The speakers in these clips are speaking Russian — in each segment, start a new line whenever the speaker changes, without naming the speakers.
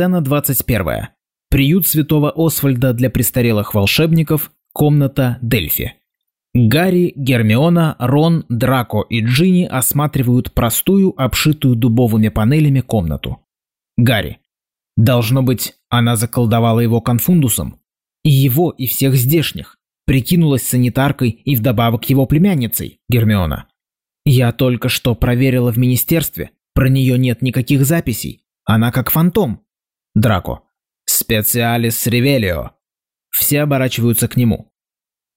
Сцена 21. Приют святого Освальда для престарелых волшебников. Комната Дельфи. Гарри, Гермиона, Рон, Драко и Джинни осматривают простую, обшитую дубовыми панелями комнату. Гарри. Должно быть, она заколдовала его конфундусом. И его, и всех здешних. Прикинулась санитаркой и вдобавок его племянницей, Гермиона. Я только что проверила в министерстве. Про нее нет никаких записей. Она как фантом. Драко. Специалис Ревелио. Все оборачиваются к нему.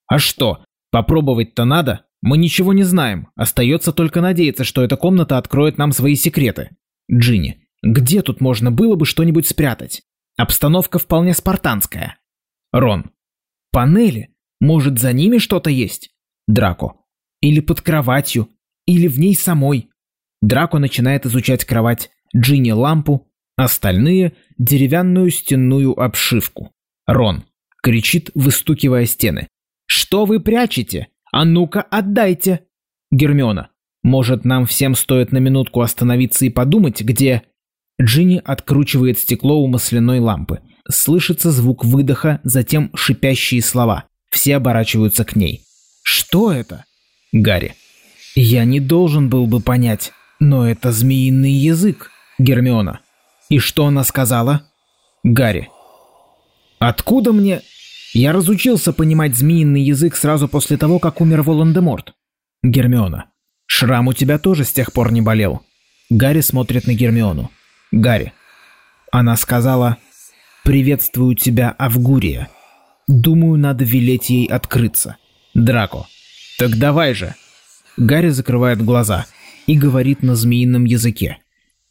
А что, попробовать-то надо? Мы ничего не знаем. Остается только надеяться, что эта комната откроет нам свои секреты. Джинни. Где тут можно было бы что-нибудь спрятать? Обстановка вполне спартанская. Рон. Панели. Может, за ними что-то есть? Драко. Или под кроватью, или в ней самой. Драко начинает изучать кровать, Джинни лампу, остальные – деревянную стенную обшивку. Рон кричит, выстукивая стены. «Что вы прячете? А ну-ка отдайте!» Гермиона. «Может, нам всем стоит на минутку остановиться и подумать, где...» Джинни откручивает стекло у масляной лампы. Слышится звук выдоха, затем шипящие слова. Все оборачиваются к ней. «Что это?» Гарри. «Я не должен был бы понять, но это змеиный язык, Гермиона». «И что она сказала?» Гарри. «Откуда мне...» «Я разучился понимать змеиный язык сразу после того, как умер Волан-де-Морт». Гермиона. «Шрам у тебя тоже с тех пор не болел». Гарри смотрит на Гермиону. Гарри. Она сказала «Приветствую тебя, Авгурия. Думаю, надо велеть ей открыться». Драко. «Так давай же». Гарри закрывает глаза и говорит на змеином языке.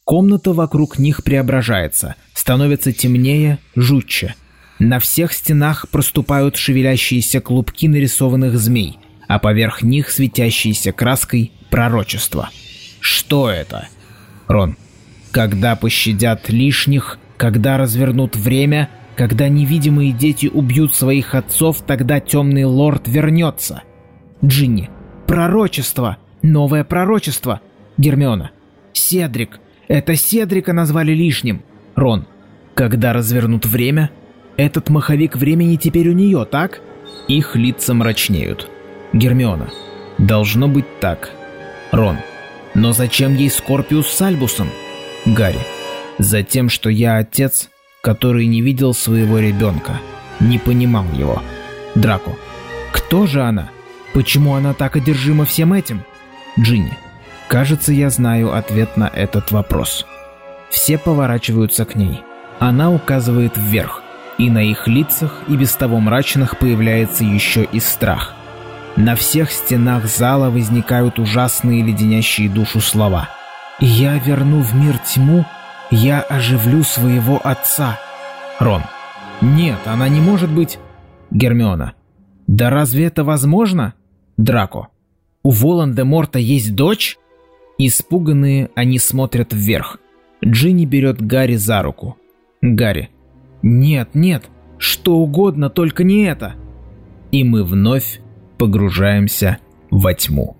Комната вокруг них преображается, становится темнее, жутче. На всех стенах проступают шевелящиеся клубки нарисованных змей, а поверх них светящиеся краской пророчество. Что это? Рон. Когда пощадят лишних, когда развернут время, когда невидимые дети убьют своих отцов, тогда темный лорд вернется. Джинни. Пророчество. Новое пророчество. Гермиона. Седрик. Это Седрика назвали лишним. Рон. Когда развернут время, этот маховик времени теперь у нее, так? Их лица мрачнеют. Гермиона. Должно быть так. Рон. Но зачем ей Скорпиус с Альбусом? Гарри. Затем, что я отец, который не видел своего ребенка, не понимал его. Драко. Кто же она? Почему она так одержима всем этим? Джинни. Кажется, я знаю ответ на этот вопрос. Все поворачиваются к ней. Она указывает вверх, и на их лицах, и без того мрачных, появляется еще и страх. На всех стенах зала возникают ужасные леденящие душу слова. «Я верну в мир тьму, я оживлю своего отца». Рон. «Нет, она не может быть...» Гермиона. «Да разве это возможно?» Драко. «У Волан-де-Морта есть дочь?» Испуганные, они смотрят вверх. Джинни берет Гарри за руку. Гарри. «Нет, нет, что угодно, только не это!» И мы вновь погружаемся во тьму.